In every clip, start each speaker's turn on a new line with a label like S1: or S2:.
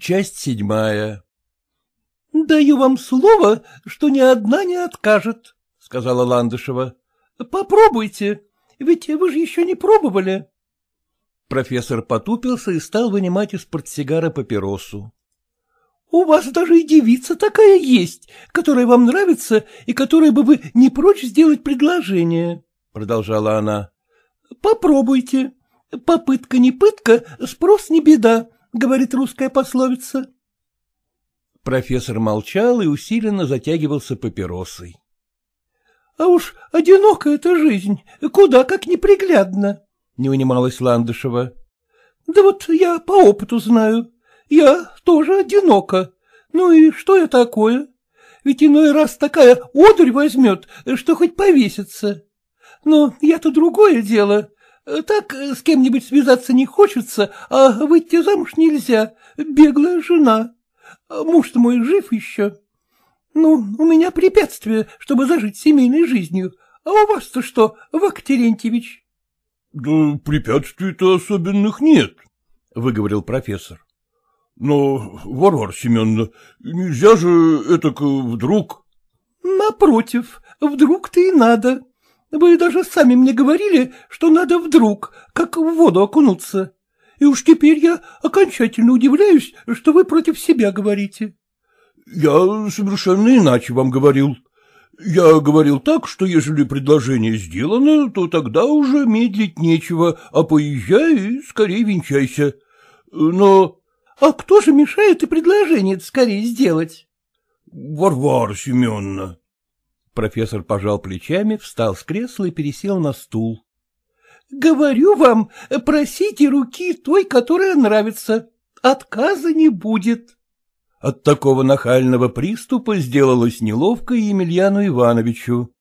S1: Часть седьмая.
S2: — Даю вам слово, что ни одна не откажет, — сказала Ландышева. — Попробуйте, ведь вы же еще не пробовали.
S1: Профессор потупился и стал вынимать из портсигара папиросу.
S2: — У вас даже и девица такая есть, которая вам нравится и которой бы вы не прочь сделать предложение, — продолжала она. — Попробуйте. Попытка не пытка, спрос не беда, — говорит русская пословица.
S1: Профессор молчал и усиленно затягивался папиросой.
S2: — А уж одинокая эта жизнь, куда как неприглядно, — не унималась Ландышева. — Да вот я по опыту знаю. Я тоже одинока. Ну и что я такое? Ведь иной раз такая одурь возьмет, что хоть повесится. Но я-то другое дело. Так с кем-нибудь связаться не хочется, а выйти замуж нельзя. Беглая жена. Муж-то мой жив еще. Ну, у меня препятствие, чтобы зажить семейной жизнью. А у вас-то что, Вак Терентьевич?
S3: — Да препятствий-то особенных нет, — выговорил профессор. — Но, Варвара Семеновна, нельзя же это вдруг...
S2: — Напротив, вдруг-то и надо. Вы даже сами мне говорили, что надо вдруг, как в воду окунуться. И уж теперь я окончательно удивляюсь, что вы против себя говорите.
S3: — Я совершенно иначе вам говорил. Я говорил так, что ежели предложение сделано, то тогда уже медлить нечего, а поезжай и скорее венчайся. Но...
S2: — А кто же мешает и предложение скорее сделать?
S3: — Варвара Семеновна.
S1: Профессор пожал плечами, встал с кресла и пересел на стул.
S2: — Говорю вам, просите руки той, которая нравится. Отказа не будет.
S1: От такого нахального приступа сделалось неловко Емельяну Ивановичу.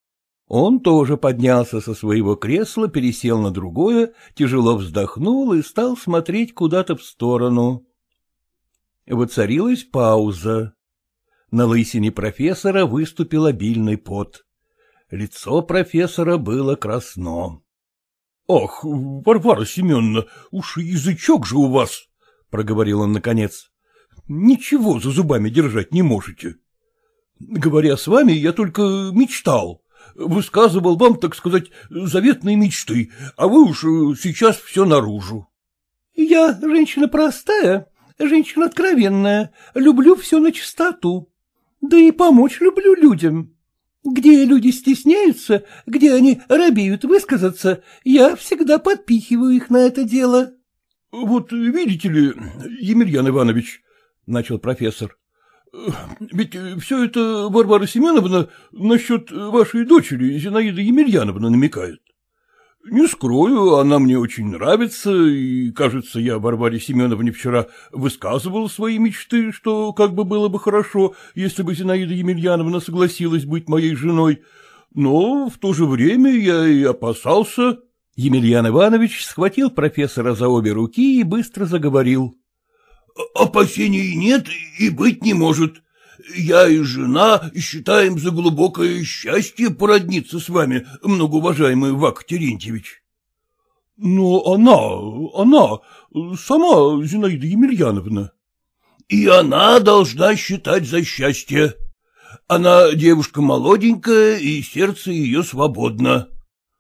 S1: Он тоже поднялся со своего кресла, пересел на другое, тяжело вздохнул и стал смотреть куда-то в сторону. Воцарилась пауза. На лысине профессора выступил обильный пот. Лицо профессора было красно.
S3: — Ах, Варвара Семеновна, уж язычок же у вас, — проговорил он наконец. — Ничего за зубами держать не можете. Говоря с вами, я только мечтал, высказывал вам, так сказать, заветные мечты, а вы уж сейчас все наружу.
S2: — Я женщина простая, женщина откровенная, люблю все на чистоту. Да и помочь люблю людям. Где люди стесняются, где они робеют высказаться, я всегда подпихиваю их на это дело.
S3: — Вот видите ли, Емельян Иванович, — начал профессор, — ведь все это Варвара Семеновна насчет вашей дочери Зинаиды Емельяновны намекает. Не скрою, она мне очень нравится, и, кажется, я Варваре Семеновне вчера высказывал свои мечты, что как бы было бы хорошо, если бы Зинаида Емельяновна согласилась быть моей женой, но в то же время я и опасался...
S1: Емельян Иванович схватил профессора за обе руки и быстро заговорил.
S3: — Опасений нет и быть не может. Я и жена считаем за глубокое счастье породниться с вами, многоуважаемый Вак Терентьевич. — Но она, она, сама Зинаида Емельяновна. — И она должна считать за счастье. Она девушка молоденькая, и сердце ее свободно.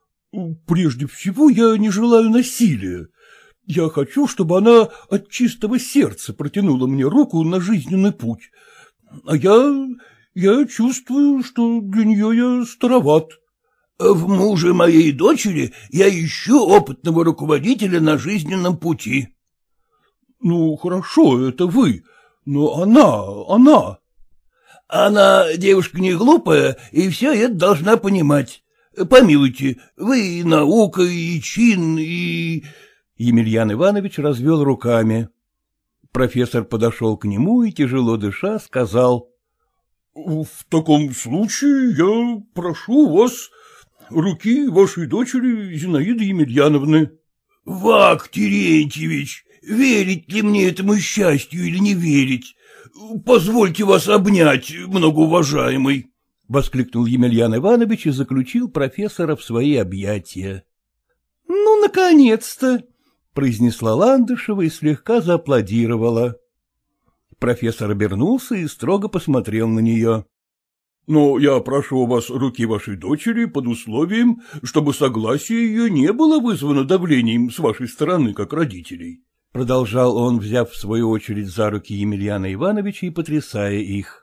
S3: — Прежде всего, я не желаю насилия. Я хочу, чтобы она от чистого сердца протянула мне руку на жизненный путь, а я... я чувствую, что для нее я староват. В муже моей дочери я ищу опытного руководителя на жизненном пути. Ну, хорошо, это вы, но она, она... Она девушка не глупая, и все это должна понимать. Помилуйте, вы и наука, и чин, и...
S1: Емельян Иванович развел руками. Профессор подошел к нему и, тяжело дыша, сказал.
S3: — В таком случае я прошу вас руки вашей дочери Зинаиды Емельяновны. — Вак Терентьевич, верить ли мне этому счастью или не верить? Позвольте вас обнять, многоуважаемый.
S1: — воскликнул Емельян Иванович и заключил профессора в свои объятия.
S2: — Ну, наконец-то!
S1: — произнесла Ландышева и слегка зааплодировала. Профессор обернулся и строго посмотрел на нее. — Но я прошу у вас руки вашей дочери под условием, чтобы согласие ее не было вызвано давлением с вашей стороны, как родителей. Продолжал он, взяв в свою очередь за руки Емельяна Ивановича и потрясая их. —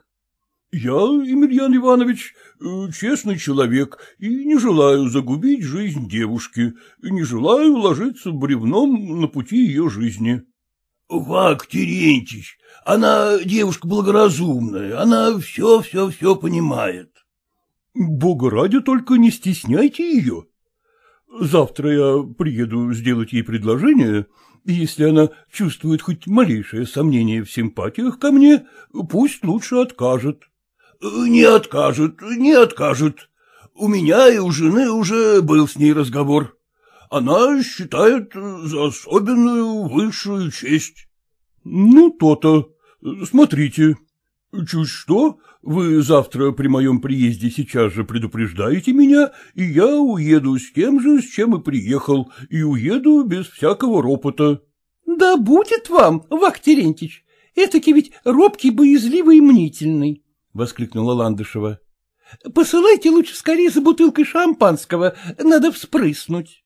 S1: Я, Емельян Иванович, э, честный человек и не желаю загубить жизнь девушки, не желаю ложиться бревном на пути ее жизни.
S3: — Вак Терентьевич, она девушка благоразумная, она все-все-все понимает.
S1: — Бога ради, только не стесняйте ее. Завтра я приеду сделать ей предложение, и если она чувствует хоть малейшее сомнение в симпатиях ко мне, пусть лучше откажет.
S3: — Не откажет, не откажет. У меня и у жены уже был с ней разговор. Она считает за особенную высшую честь.
S1: — Ну, то-то. Смотрите. Чуть что, вы завтра при моем приезде сейчас же предупреждаете меня, и я уеду с тем же, с чем и приехал, и уеду без всякого ропота.
S2: — Да будет вам, Вах Терентьевич, этаки ведь робкий, боязливый и мнительный, — воскликнула Ландышева. — Посылайте лучше скорее за бутылкой шампанского, надо вспрыснуть.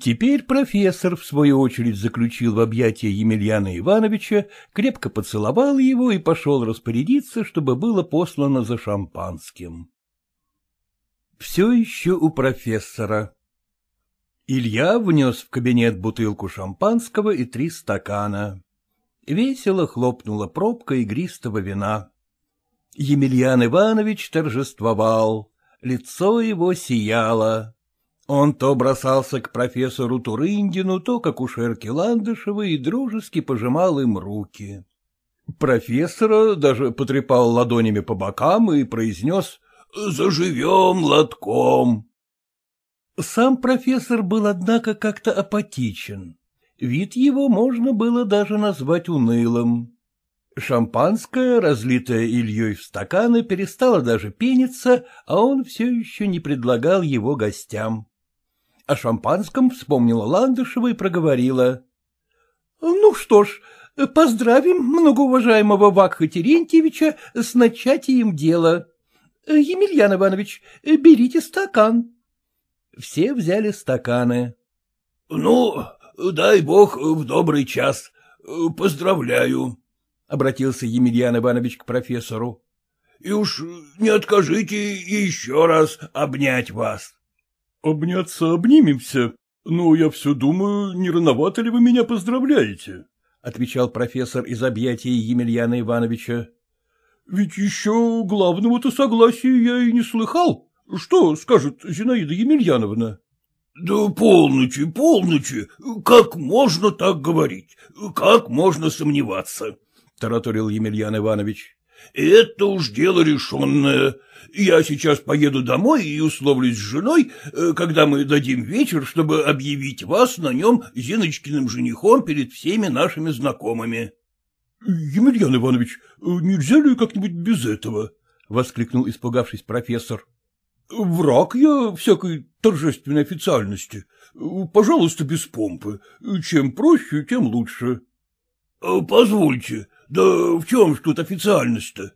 S1: Теперь профессор, в свою очередь, заключил в объятия Емельяна Ивановича, крепко поцеловал его и пошел распорядиться, чтобы было послано за шампанским. Все еще у профессора. Илья внес в кабинет бутылку шампанского и три стакана. Весело хлопнула пробка игристого вина. Емельян Иванович торжествовал, лицо его сияло. Он то бросался к профессору Турындину, то к акушерке Ландышевой и дружески пожимал им руки. Профессора даже потрепал ладонями по бокам и произнес «Заживем лотком». Сам профессор был, однако, как-то апатичен. Вид его можно было даже назвать унылым. Шампанское, разлитое Ильей в стаканы, перестало даже пениться, а он все еще не предлагал его гостям. О шампанском вспомнила Ландышева и проговорила. — Ну что ж, поздравим многоуважаемого Вакха Терентьевича с начатием дела. Емельян Иванович, берите стакан. Все взяли стаканы.
S3: — Ну, дай бог в добрый час. Поздравляю, — обратился Емельян Иванович к профессору. — И уж не откажите еще раз обнять вас.
S1: — Обняться обнимемся, но я все думаю, не рановато ли вы меня поздравляете? — отвечал профессор из объятий Емельяна Ивановича. — Ведь еще главного-то согласия я и не слыхал. Что скажет Зинаида Емельяновна?
S3: — Да полночи, полночи, как можно так говорить, как можно сомневаться? — тараторил Емельян Иванович. — Это уж дело решенное. Я сейчас поеду домой и условлюсь с женой, э, когда мы дадим вечер, чтобы объявить вас на нем Зиночкиным женихом перед всеми нашими знакомыми.
S1: — Емельян Иванович, нельзя ли как-нибудь без этого? — воскликнул, испугавшись профессор. — Враг я всякой торжественной официальности. Пожалуйста, без помпы. Чем проще, тем лучше.
S3: — Позвольте, да в чем ж тут официальность-то?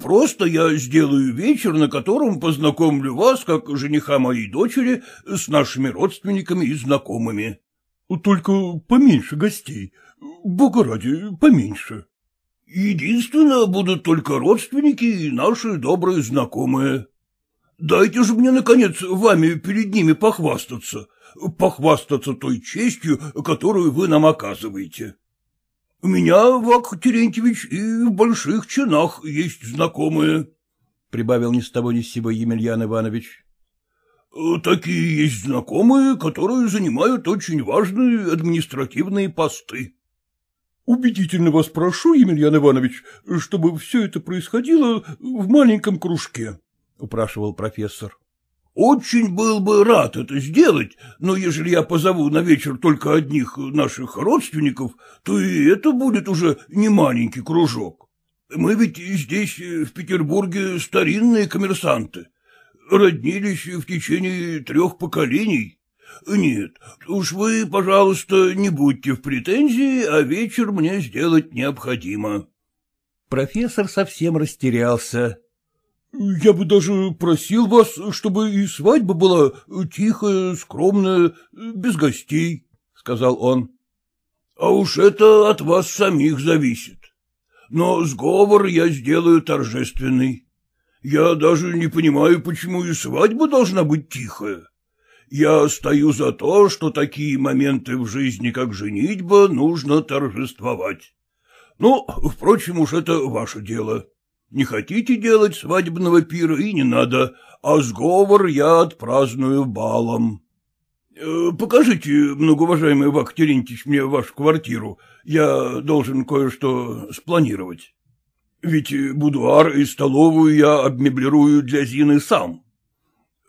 S3: Просто я сделаю вечер, на котором познакомлю вас, как жениха моей дочери, с нашими родственниками и знакомыми.
S1: — Только поменьше гостей. Бога ради, поменьше.
S3: — Единственно будут только родственники и наши добрые знакомые. Дайте же мне, наконец, вами перед ними похвастаться, похвастаться той честью, которую вы нам оказываете. У меня, Вак Терентьевич, и в больших чинах есть знакомые, — прибавил ни с того ни с сего Емельян Иванович. — Такие есть знакомые, которые занимают очень важные административные посты.
S1: — Убедительно вас прошу, Емельян Иванович, чтобы все это происходило в маленьком кружке, — упрашивал профессор.
S3: Очень был бы рад это сделать, но ежели я позову на вечер только одних наших родственников, то и это будет уже не маленький кружок. Мы ведь здесь, в Петербурге, старинные коммерсанты. Роднились в течение трех поколений. Нет, уж вы, пожалуйста, не будьте в претензии, а вечер мне сделать необходимо.
S1: Профессор совсем растерялся.
S3: — Я бы даже просил вас, чтобы и свадьба была тихая, скромная, без гостей, — сказал он. — А уж это от вас самих зависит. Но сговор я сделаю торжественный. Я даже не понимаю, почему и свадьба должна быть тихая. Я стою за то, что такие моменты в жизни, как женитьба, нужно торжествовать. Ну, впрочем, уж это ваше дело. Не хотите делать свадебного пира и не надо, а сговор я отпраздную балом. Э, покажите, многоуважаемый Вак Терентьевич, мне вашу квартиру. Я должен кое-что спланировать. Ведь будуар и столовую я обмеблирую для Зины сам.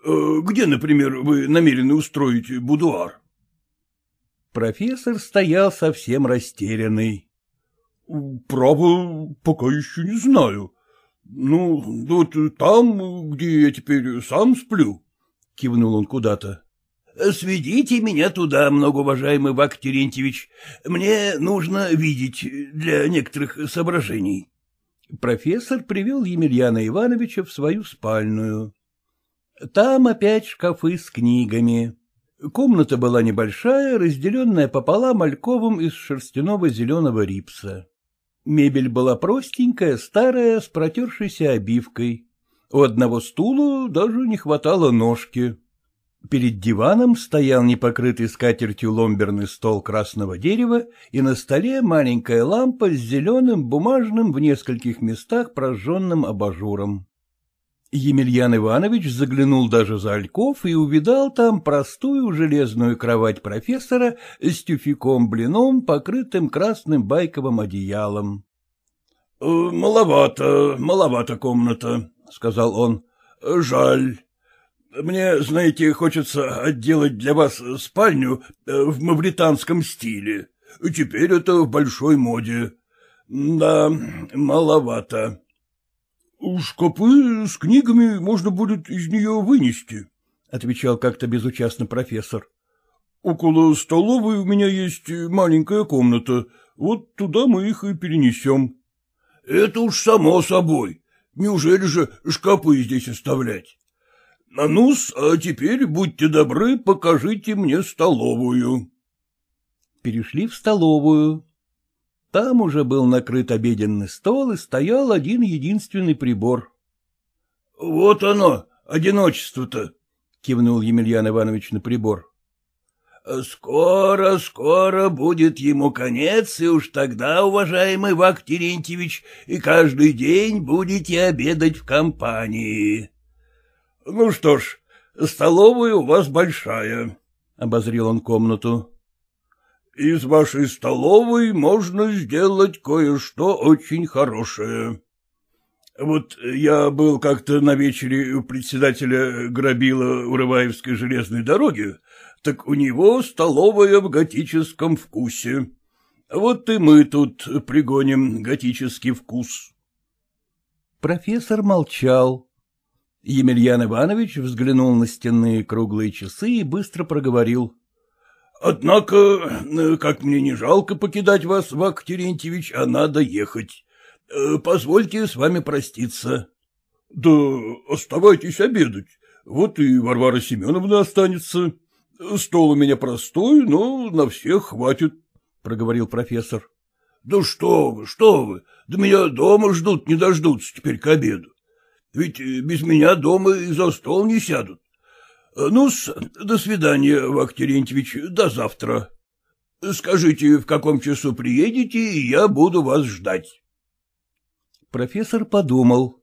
S3: Э, где, например, вы намерены устроить будуар?
S1: Профессор стоял совсем растерянный.
S3: — Право, пока еще не знаю. Ну, вот там, где я теперь сам сплю, — кивнул он куда-то. — Сведите меня туда, многоуважаемый Вак Терентьевич. Мне нужно видеть для некоторых соображений.
S1: Профессор привел Емельяна Ивановича в свою спальную. Там опять шкафы с книгами. Комната была небольшая, разделенная пополам альковым из шерстяного зеленого рипса. Мебель была простенькая, старая, с протершейся обивкой. У одного стула даже не хватало ножки. Перед диваном стоял непокрытый скатертью ломберный стол красного дерева, и на столе маленькая лампа с зеленым бумажным в нескольких местах прожженным абажуром. Емельян Иванович заглянул даже за ольков и увидал там простую железную кровать профессора с тюфяком-блином, покрытым красным байковым одеялом.
S3: «Э, — Маловато, маловато комната, — сказал он. — Жаль. Мне, знаете, хочется отделать для вас спальню э, в мавританском стиле. Теперь это в большой моде. Да, маловато. — Шкапы с книгами можно будет из нее вынести, — отвечал как-то безучастно профессор. — Около столовой у меня есть маленькая комната, вот туда мы их и перенесем. — Это уж само собой. Неужели же шкапы здесь оставлять? А ну а теперь, будьте добры, покажите мне столовую.
S1: Перешли в столовую. Там уже был накрыт обеденный стол и стоял один единственный прибор.
S3: — Вот оно, одиночество-то, — кивнул Емельян Иванович на прибор. — Скоро, скоро будет ему конец, и уж тогда, уважаемый Вак Терентьевич, и каждый день будете обедать в компании. — Ну что ж, столовая у вас большая, — обозрел он комнату. Из вашей столовой можно сделать кое-что очень хорошее. Вот я был как-то на вечере у председателя Грабила Урываевской железной дороги, так у него столовая в готическом вкусе. Вот и мы тут пригоним готический вкус.
S1: Профессор молчал. Емельян Иванович взглянул на стенные круглые часы и быстро проговорил.
S3: Однако, э, как мне не жалко покидать вас, Вак Терентьевич, а надо ехать. Э, позвольте с вами проститься. — Да оставайтесь обедать. Вот и Варвара Семеновна останется. Стол у меня простой, но на всех хватит, — проговорил профессор. — Да что вы, что вы, да меня дома ждут, не дождутся теперь к обеду. Ведь без меня дома и за стол не сядут ну до свидания, Вак Терентьевич, до завтра. Скажите, в каком часу приедете, и я буду вас ждать.
S1: Профессор подумал.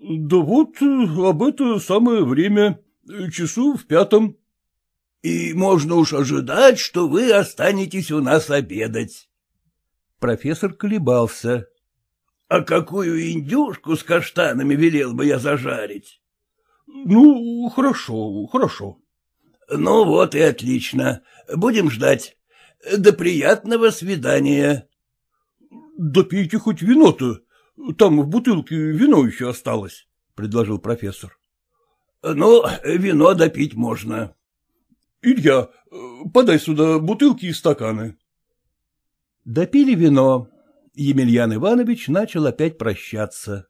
S3: — Да вот об это самое время, часу в пятом. — И можно уж ожидать, что вы останетесь у нас обедать.
S1: Профессор колебался.
S3: — А какую индюшку с каштанами велел бы я зажарить? Ну, хорошо, хорошо. Ну вот и отлично. Будем ждать. До приятного свидания. Да пейте хоть вино-то. Там в бутылке вино еще осталось, — предложил профессор. Ну, вино допить можно. Илья, подай сюда бутылки и стаканы.
S1: Допили вино. Емельян Иванович начал опять прощаться.
S3: —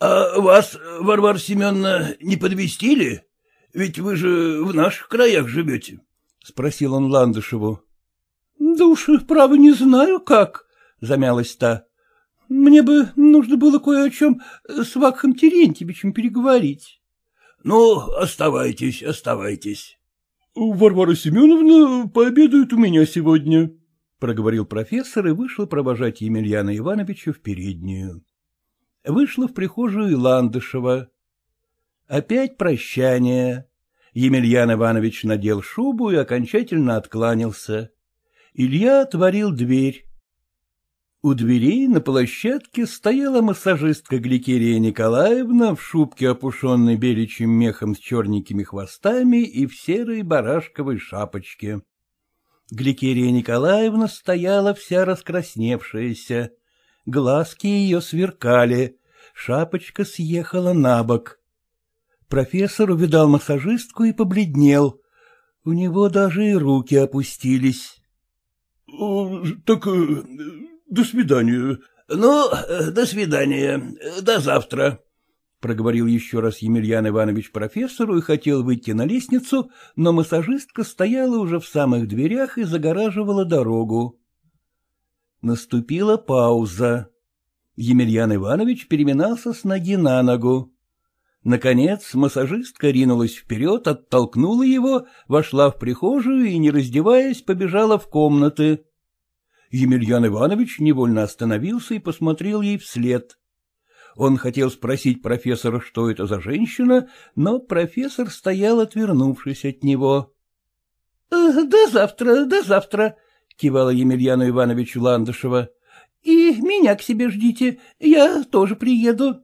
S3: А вас, Варвара Семеновна, не подвестили? Ведь вы же в наших краях живете, — спросил он Ландышеву.
S2: — Да уж, право, не знаю как, — замялась та. — Мне бы нужно было кое о чем с Вакхом Терентьевичем переговорить.
S3: — Ну, оставайтесь, оставайтесь.
S1: — Варвара Семеновна пообедает у меня сегодня, — проговорил профессор и вышел провожать Емельяна Ивановича в переднюю. Вышла в прихожую Ландышева. Опять прощание. Емельян Иванович надел шубу и окончательно откланялся. Илья отворил дверь. У дверей на площадке стояла массажистка Гликерия Николаевна в шубке, опушенной беличьим мехом с черненькими хвостами и в серой барашковой шапочке. Гликерия Николаевна стояла вся раскрасневшаяся. Глазки ее сверкали, шапочка съехала на бок. Профессор увидал массажистку и побледнел. У него даже и руки опустились.
S3: — Так э, до свидания. — Ну, до свидания. До завтра. — проговорил еще раз Емельян Иванович профессору и хотел выйти на лестницу, но массажистка стояла уже в самых дверях и загораживала дорогу. Наступила пауза. Емельян Иванович переминался с ноги на ногу. Наконец массажистка ринулась вперед, оттолкнула его, вошла в прихожую и, не раздеваясь, побежала в комнаты. Емельян Иванович невольно остановился и посмотрел ей вслед. Он хотел спросить профессора, что это за женщина, но профессор стоял, отвернувшись от него.
S2: «Э, — До завтра, до завтра, — кивала Емельяну Ивановичу Ландышева. — И меня к себе ждите, я тоже приеду.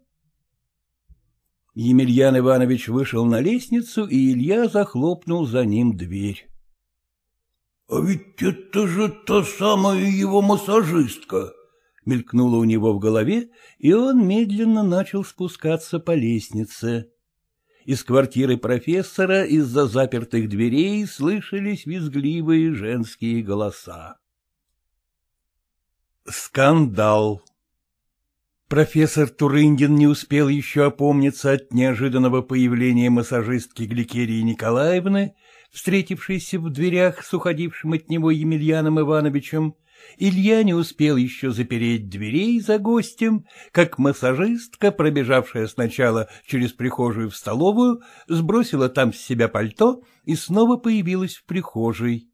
S1: Емельян Иванович вышел на лестницу, и Илья захлопнул за ним дверь.
S3: — А ведь это же та самая его массажистка! — мелькнуло у него в голове, и он медленно начал спускаться по лестнице. Из квартиры профессора из-за запертых дверей слышались визгливые женские голоса. Скандал Профессор Турындин не успел еще опомниться от неожиданного появления массажистки Гликерии Николаевны, встретившейся в дверях с уходившим от него Емельяном Ивановичем. Илья не успел еще запереть дверей за гостем, как массажистка, пробежавшая сначала через прихожую в столовую, сбросила там с себя пальто и снова появилась в прихожей.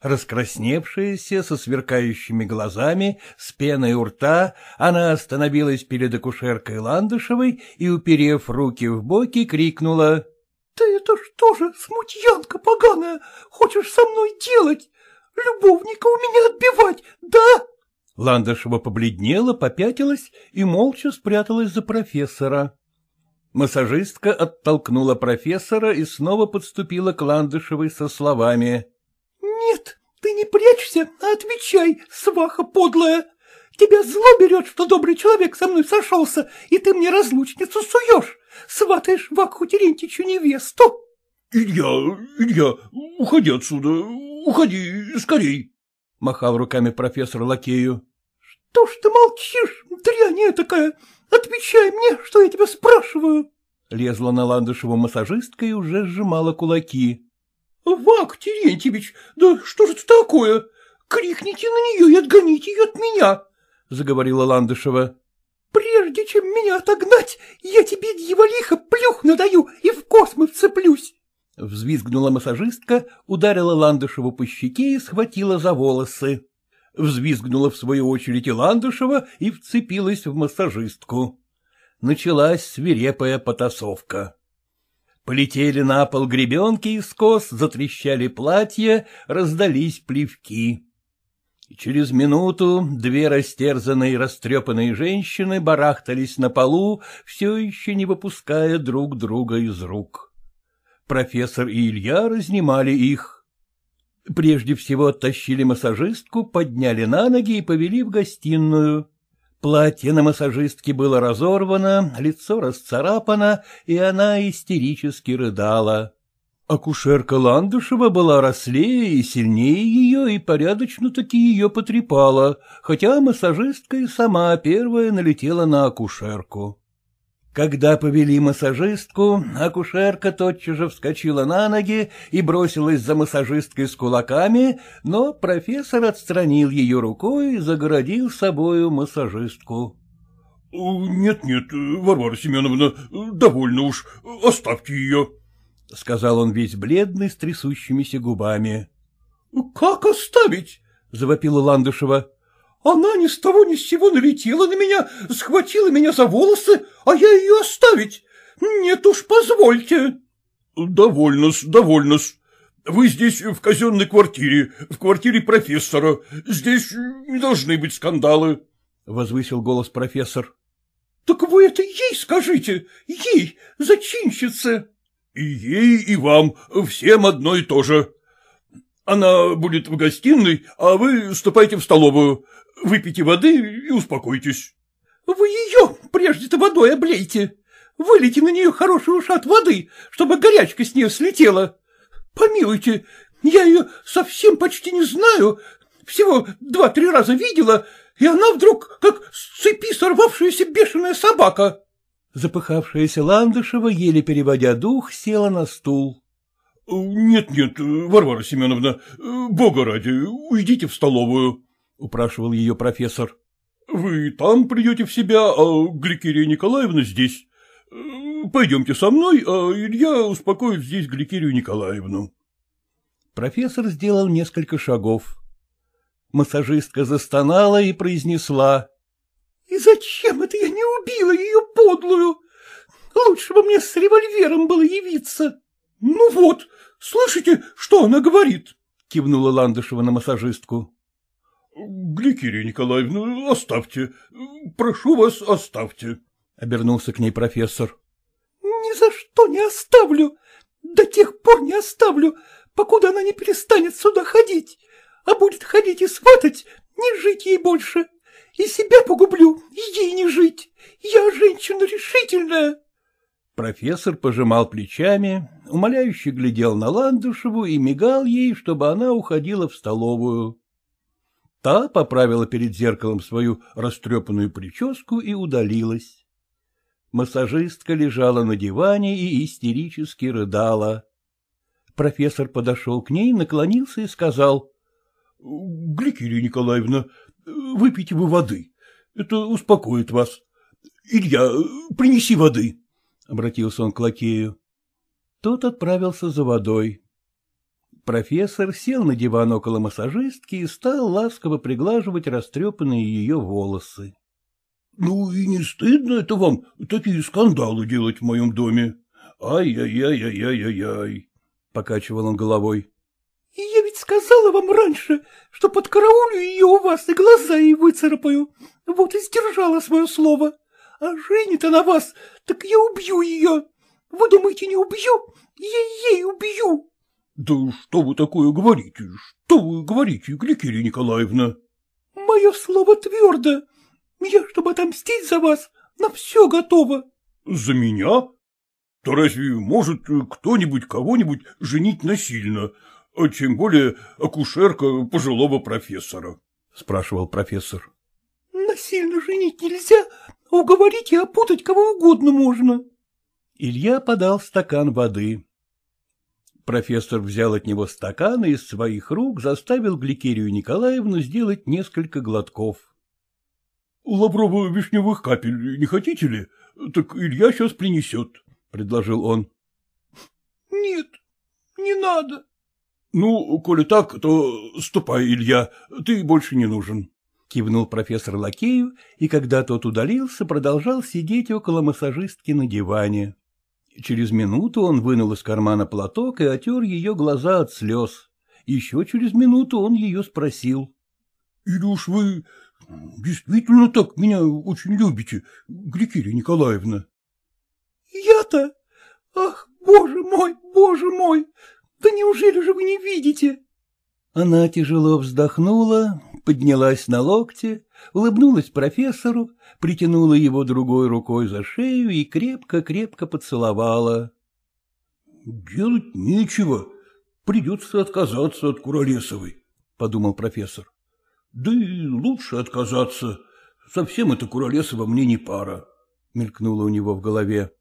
S3: Раскрасневшаяся, со сверкающими глазами, с пеной у рта, она остановилась перед акушеркой Ландышевой и, уперев руки в боки, крикнула.
S2: — Ты это что же, смутьянка поганая, хочешь со мной делать? Любовника у меня отбивать, да?
S1: Ландышева побледнела, попятилась и молча спряталась за профессора. Массажистка оттолкнула профессора и снова подступила к Ландышевой со словами.
S2: Нет, ты не прячься, а отвечай, сваха подлая. Тебя зло берет, что добрый человек со мной сошелся, и ты мне разлучницу суешь, сватаешь Вакху Терентичу невесту.
S3: — Илья, Илья, уходи отсюда, уходи скорей, — махал руками профессор Лакею.
S2: — Что ж ты молчишь, дрянь такая? Отвечай мне, что я тебя спрашиваю.
S1: Лезла на Ландышеву массажистка и уже сжимала кулаки.
S2: — Вак Терентьевич, да что же это такое? Крикните на нее и отгоните ее от меня, — заговорила Ландышева. — Прежде чем меня отогнать, я тебе, дьяволиха, плюх надаю и в космос вцеплюсь.
S1: Взвизгнула массажистка, ударила Ландышеву по щеке и схватила за волосы. Взвизгнула в свою очередь и Ландышева и вцепилась в массажистку. Началась свирепая потасовка. Полетели на пол гребенки из кос, затрещали платья, раздались плевки. Через минуту две растерзанные и растрепанные женщины барахтались на полу, все еще не выпуская друг друга из рук. Профессор и Илья разнимали их. Прежде всего оттащили массажистку, подняли на ноги и повели в гостиную. Платье на массажистке было разорвано, лицо расцарапано, и она истерически рыдала. Акушерка Ландышева была рослее и сильнее ее, и порядочно-таки ее потрепала, хотя массажистка и сама первая налетела на акушерку. Когда повели массажистку, акушерка тотчас же вскочила на ноги и бросилась за массажисткой с кулаками, но профессор отстранил ее рукой и загородил собою массажистку.
S3: — Нет-нет, Варвара Семеновна, довольно уж, оставьте ее, — сказал он весь бледный, с трясущимися губами.
S2: — Как оставить? — завопила Ландышева. — Она ни с того ни с сего налетела на меня, схватила меня за волосы, а я ее оставить. Нет уж, позвольте.
S3: — Довольно-с, довольно-с. Вы здесь в казенной квартире, в квартире профессора. Здесь не должны быть скандалы, — возвысил голос профессор.
S2: — Так вы это ей скажите, ей, зачинщице.
S3: И ей, и вам, всем одно и то же. Она будет в гостиной, а вы ступайте в столовую, выпейте воды и успокойтесь.
S2: — Вы ее прежде-то водой облейте. Вылейте на нее хороший ушат воды, чтобы горячка с нее слетела. Помилуйте, я ее совсем почти не знаю, всего два-три раза видела, и она вдруг как с цепи сорвавшаяся бешеная собака.
S1: Запыхавшаяся Ландышева, еле переводя дух, села на стул.
S3: «Нет, — Нет-нет, Варвара Семеновна, бога ради, уйдите в столовую, — упрашивал ее профессор. — Вы там придете в себя, а Гликерия Николаевна здесь. Пойдемте со мной, а Илья успокоит здесь Гликерию Николаевну.
S1: Профессор сделал несколько шагов. Массажистка застонала и произнесла.
S2: — И зачем это я не убила ее подлую? Лучше бы мне с револьвером было явиться. — Ну вот, слышите, что она говорит? — кивнула Ландышева на массажистку.
S3: — Гликерия Николаевна, оставьте. Прошу вас, оставьте, — обернулся к ней профессор.
S2: — Ни за что не оставлю. До тех пор не оставлю, покуда она не перестанет сюда ходить. А будет ходить и сватать, не жить ей больше. — и себя погублю, и ей не жить. Я женщина решительная.
S1: Профессор пожимал плечами, умоляюще глядел на Ландушеву и мигал ей, чтобы она уходила в столовую. Та поправила перед зеркалом свою растрепанную прическу и удалилась. Массажистка лежала на диване и истерически рыдала. Профессор подошел к ней, наклонился и сказал.
S3: — Гликерия Николаевна, выпейте вы воды. Это успокоит вас. Илья, принеси воды, — обратился он к лакею.
S1: Тот отправился за водой. Профессор сел на диван около массажистки и стал ласково приглаживать растрепанные ее волосы.
S3: — Ну и не стыдно это вам такие скандалы делать в моем доме? Ай-яй-яй-яй-яй-яй, — покачивал он головой.
S2: Я ведь сказала вам раньше, что под караулю ее у вас и глаза ей выцарапаю. Вот и сдержала свое слово. А женит на вас, так я убью ее. Вы думаете, не убью? Я ей убью.
S3: — Да что вы такое говорите? Что вы говорите, Гликерия Николаевна?
S2: — Мое слово твердо. Я, чтобы отомстить за вас, на все готова.
S3: — За меня? То разве может кто-нибудь кого-нибудь женить насильно? А тем более акушерка пожилого профессора? — спрашивал профессор.
S2: — Насильно женить нельзя, уговорить и опутать кого угодно можно.
S1: Илья подал стакан воды. Профессор взял от него стакан и из своих рук заставил Гликерию Николаевну сделать несколько глотков.
S3: — Лаврово-вишневых капель не хотите ли? Так Илья сейчас принесет, — предложил он.
S2: — Нет, не надо, —
S3: Ну, коли так, то ступай, Илья, ты больше не нужен.
S1: — кивнул профессор Лакею, и когда тот удалился, продолжал сидеть около массажистки на диване. Через минуту он вынул из кармана платок и отер ее глаза от слез. Еще через минуту он ее спросил.
S3: — Или вы действительно так меня очень любите, Гликерия Николаевна?
S2: — Я-то? Ах, боже мой, боже мой! Да неужели же вы не видите?
S1: Она тяжело вздохнула, поднялась на локте, улыбнулась профессору, притянула его другой рукой за шею и крепко-крепко поцеловала.
S3: — Делать нечего, придется отказаться от Куролесовой, — подумал профессор. — Да и лучше отказаться, совсем эта Куролесова мне не пара, — мелькнуло у него в голове.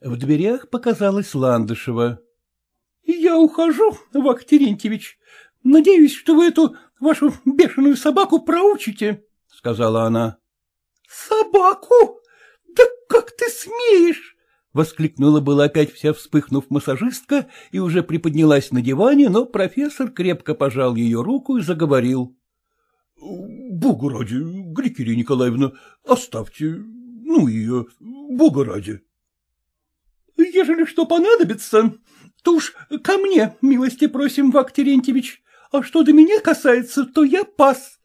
S1: В дверях показалась Ландышева.
S2: — Я ухожу, Вак Терентьевич. Надеюсь, что вы эту вашу бешеную собаку проучите, — сказала она. — Собаку? Да как ты смеешь?
S1: — воскликнула была опять вся вспыхнув массажистка и уже приподнялась на диване, но профессор крепко пожал ее руку и заговорил.
S3: — Бога ради, Гликерия Николаевна, оставьте, ну ее, бога ради.
S2: — Ежели что понадобится, то уж ко мне милости просим, Вак Терентьевич, а что до меня касается, то я пас.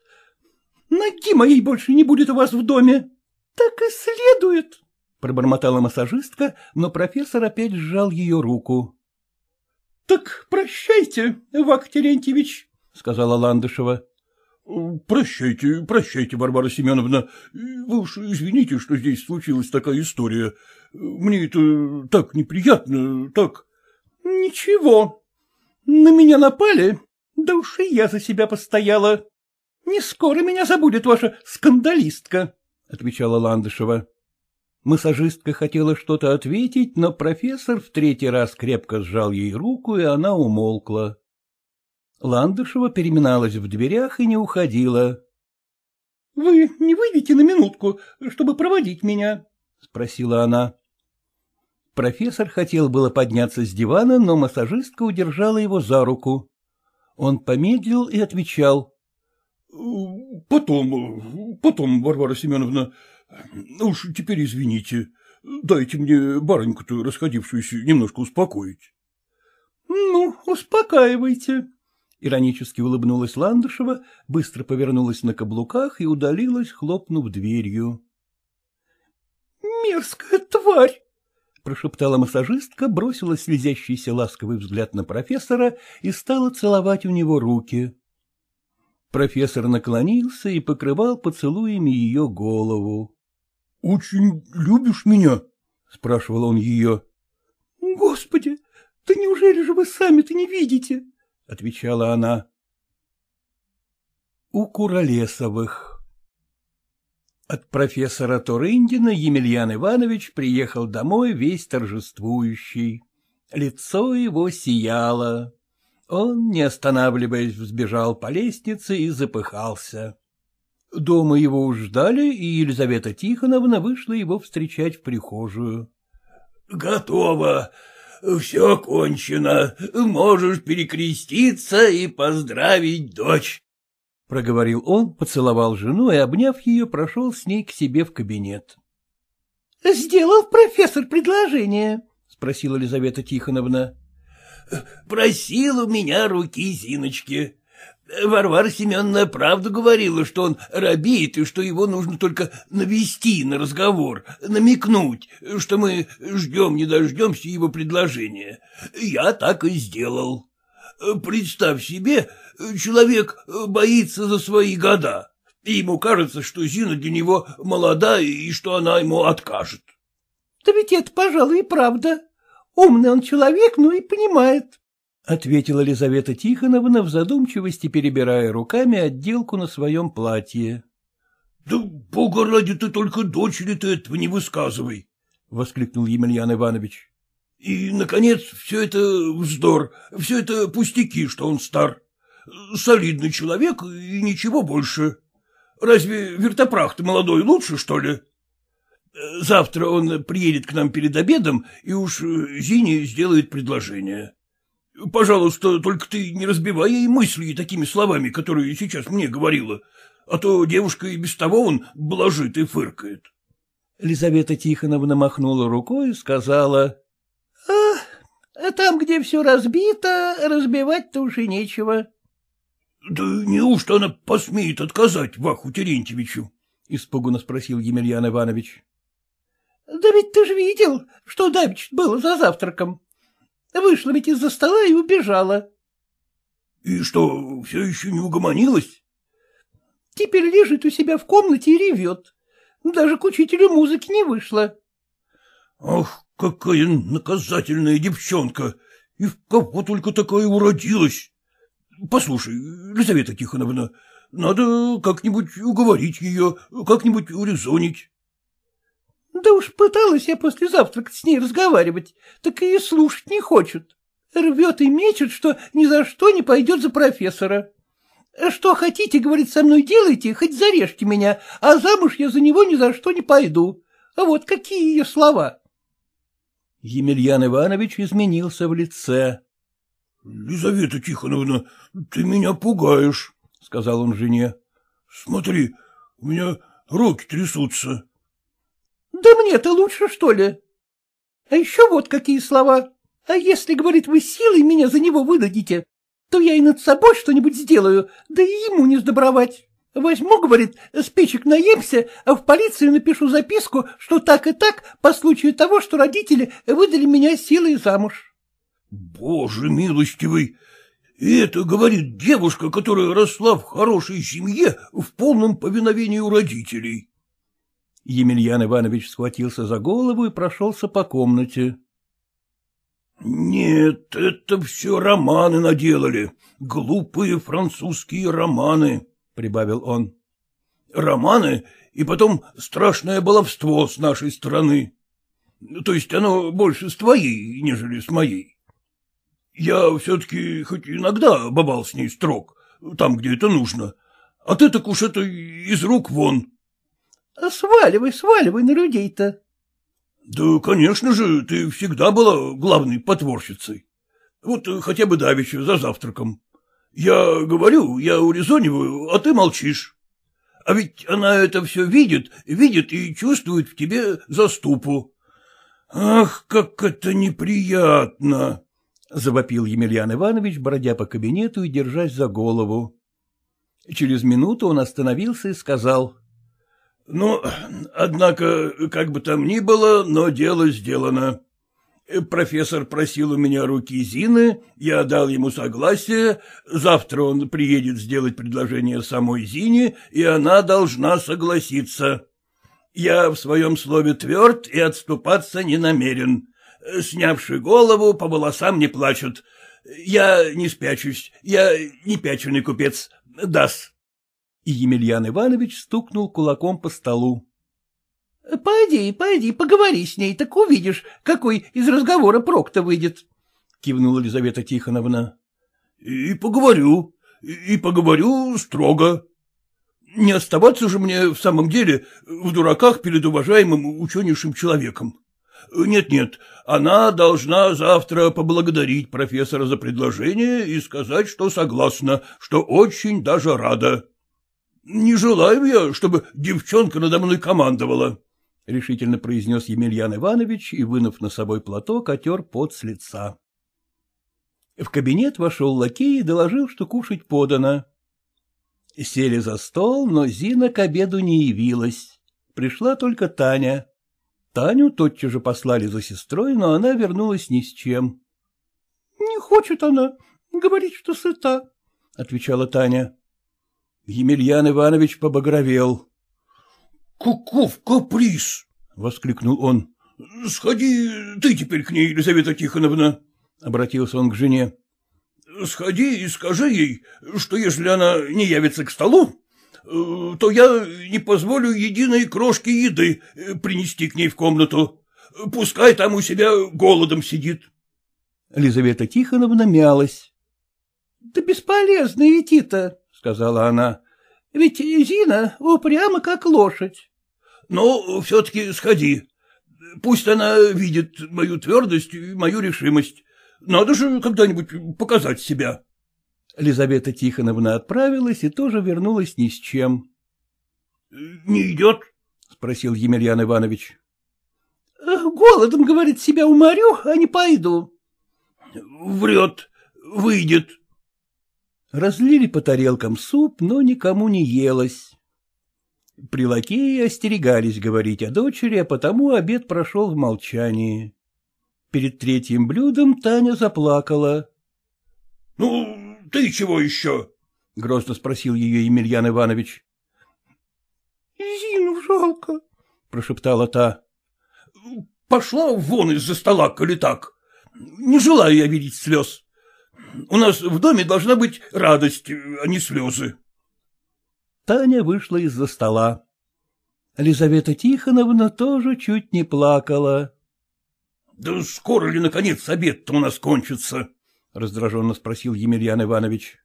S2: Ноги моей больше не будет у вас в доме. Так и следует.
S1: Пробормотала массажистка, но профессор опять сжал ее руку.
S2: — Так прощайте, Вак Терентьевич, — сказала Ландышева.
S3: — Прощайте, прощайте, Варвара Семеновна. Вы уж извините, что здесь случилась такая история. Мне это так неприятно, так...
S2: — Ничего. На меня напали, да уж и я за себя постояла. Не скоро меня забудет ваша скандалистка, — отвечала Ландышева.
S1: Массажистка хотела что-то ответить, но профессор в третий раз крепко сжал ей руку, и она умолкла. Ландышева переминалась в дверях и не уходила.
S2: — Вы не выйдете на минутку, чтобы проводить меня? — спросила она.
S1: Профессор хотел было подняться с дивана, но массажистка удержала его за руку. Он помедлил и отвечал.
S3: — Потом, потом, Варвара Семеновна, уж теперь извините, дайте мне барыньку-то расходившуюся немножко успокоить.
S2: — Ну, успокаивайте. Иронически улыбнулась Ландышева, быстро повернулась на каблуках и удалилась, хлопнув дверью. — Мерзкая тварь! — прошептала массажистка, бросила слезящийся ласковый взгляд на профессора и стала целовать у него руки.
S1: Профессор наклонился и покрывал поцелуями ее голову.
S3: — Очень любишь меня? — спрашивал он ее.
S2: — Господи, да неужели же вы сами-то не видите? — отвечала она.
S1: У Куролесовых от профессора Турындина Емельян Иванович приехал домой весь торжествующий. Лицо его сияло. Он, не останавливаясь, взбежал по лестнице и запыхался. Дома его уж ждали, и Елизавета Тихоновна вышла его встречать в прихожую.
S3: — Готово. Все кончено. Можешь перекреститься и поздравить дочь
S1: проговорил он, поцеловал жену и, обняв ее, прошел с ней к себе в кабинет.
S2: — Сделал профессор предложение? — спросила Елизавета Тихоновна.
S3: — Просил у меня руки Зиночки. Варвара Семеновна правду говорила, что он робеет и что его нужно только навести на разговор, намекнуть, что мы ждем не дождемся его предложения. Я так и сделал. Представь себе, человек боится за свои года, и ему кажется, что Зина для него молода и что она ему откажет.
S2: — Да ведь это, пожалуй, и правда. Умный он человек, ну и понимает.
S1: — ответила Елизавета Тихоновна в задумчивости, перебирая руками отделку на своем платье.
S3: — Да, бога ради, ты только дочери ты этого не высказывай! — воскликнул Емельян Иванович. И, наконец, все это вздор, все это пустяки, что он стар. Солидный человек и ничего больше. Разве вертопрах-то молодой лучше, что ли? Завтра он приедет к нам перед обедом, и уж Зине сделает предложение. Пожалуйста, только ты не разбивай ей мысли такими словами, которые сейчас мне говорила, а то девушка и без того он блажит и фыркает.
S1: Лизавета Тихоновна махнула рукой и сказала,
S2: а там, где все разбито, разбивать-то уж и нечего.
S3: — Да неужто она посмеет отказать Ваху Терентьевичу? — испуганно спросил Емельян Иванович.
S2: — Да ведь ты же видел, что давич было за завтраком. Вышла ведь из-за стола и убежала.
S3: — И что, все еще не угомонилась?
S2: — Теперь лежит у себя в комнате и ревет. Даже к учителю музыки не вышла.
S3: Ах, какая наказательная девчонка! И в кого только такая уродилась! Послушай, Лизавета Тихоновна, надо как-нибудь уговорить ее, как-нибудь урезонить.
S2: Да уж пыталась я после завтрака с ней разговаривать, так и слушать не хочет. Рвет и мечет, что ни за что не пойдет за профессора. Что хотите, говорит, со мной делайте, хоть зарежьте меня, а замуж я за него ни за что не пойду. А вот какие ее слова.
S1: Емельян Иванович изменился в лице.
S3: — Лизавета Тихоновна, ты меня пугаешь, — сказал он жене. — Смотри, у меня руки трясутся.
S2: — Да мне-то лучше, что ли? А еще вот какие слова. А если, говорит, вы силой меня за него выдадите, то я и над собой что-нибудь сделаю, да и ему не сдобровать. Возьму, говорит, спичек наемся, а в полицию напишу записку, что так и так по случаю того, что родители выдали меня силой замуж.
S3: — Боже милостивый! И это говорит девушка, которая росла в хорошей семье в полном повиновении у родителей.
S1: Емельян Иванович схватился за голову и прошелся по комнате.
S3: — Нет, это все романы наделали, глупые французские романы, — прибавил он. — Романы и потом страшное баловство с нашей стороны. То есть оно больше с твоей, нежели с моей. Я все-таки хоть иногда бывал с ней строг, там, где это нужно, а ты так уж это из рук вон.
S2: — Сваливай, сваливай на людей-то.
S3: — Да, конечно же, ты всегда была главной потворщицей. Вот хотя бы давеча, за завтраком. Я говорю, я урезониваю, а ты молчишь. А ведь она это все видит, видит и чувствует в тебе заступу. Ах, как это неприятно! — завопил Емельян Иванович, бродя по кабинету и держась за голову.
S1: Через минуту он остановился и сказал.
S3: Ну, однако, как бы там ни было, но дело сделано. Профессор просил у меня руки Зины, я дал ему согласие, завтра он приедет сделать предложение самой Зине, и она должна согласиться. Я в своем слове тверд и отступаться не намерен. Снявши голову, по волосам не плачут. Я не спячусь, я не пяченый купец. Дас
S1: и Емельян Иванович стукнул кулаком по столу.
S2: — Пойди, пойди, поговори с ней, так увидишь, какой из разговора прок-то выйдет, — кивнула Елизавета Тихоновна.
S3: — И поговорю, и поговорю строго. Не оставаться же мне в самом деле в дураках перед уважаемым ученейшим человеком. Нет-нет, она должна завтра поблагодарить профессора за предложение и сказать, что согласна, что очень даже рада. Не желаю я, чтобы девчонка надо мной командовала, — решительно произнес Емельян Иванович и, вынув на собой платок, отер пот с лица.
S1: В кабинет вошел лакей и доложил, что кушать подано. Сели за стол, но Зина к обеду не явилась. Пришла только Таня. Таню тотчас же послали за сестрой, но она вернулась ни с чем.
S2: — Не хочет она, говорит, что сыта, — отвечала Таня.
S1: Емельян Иванович побагровел.
S3: — Каков каприз! — воскликнул он. — Сходи ты теперь к ней, Елизавета Тихоновна, — обратился он к жене. — Сходи и скажи ей, что если она не явится к столу, э, то я не позволю единой крошки еды э, принести к ней в комнату. Пускай там у себя голодом сидит.
S1: Лизавета Тихоновна мялась.
S2: — Да бесполезно идти-то, — сказала она. — Ведь Зина упряма, как лошадь.
S3: — Ну, все-таки сходи. Пусть она видит мою твердость и мою решимость. Надо же когда-нибудь показать себя.
S1: Лизавета Тихоновна отправилась и тоже вернулась ни с чем.
S3: — Не идет?
S1: — спросил Емельян Иванович.
S2: — Голодом, говорит, себя уморю, а не пойду.
S3: — Врет, выйдет.
S1: Разлили по тарелкам суп, но никому не елось. При лакее остерегались говорить о дочери, а потому обед прошел в молчании. Перед третьим блюдом Таня заплакала.
S3: — Ну, ты чего еще? — грозно спросил ее Емельян Иванович.
S2: — Зину жалко, — прошептала та.
S3: — пошла вон из-за стола, коли так. Не желаю я видеть слез. У нас в доме должна быть радость, а не слезы.
S1: Таня вышла из-за стола. Лизавета Тихоновна тоже чуть не плакала.
S3: — Да скоро ли, наконец, обед-то у нас кончится?
S1: — раздраженно спросил Емельян Иванович.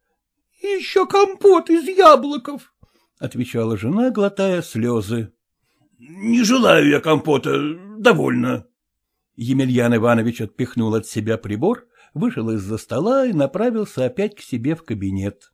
S2: — Еще компот из яблоков, —
S1: отвечала жена, глотая слезы.
S3: — Не желаю я компота, довольно.
S1: Емельян Иванович отпихнул от себя прибор, вышел из-за стола и направился опять к себе в кабинет.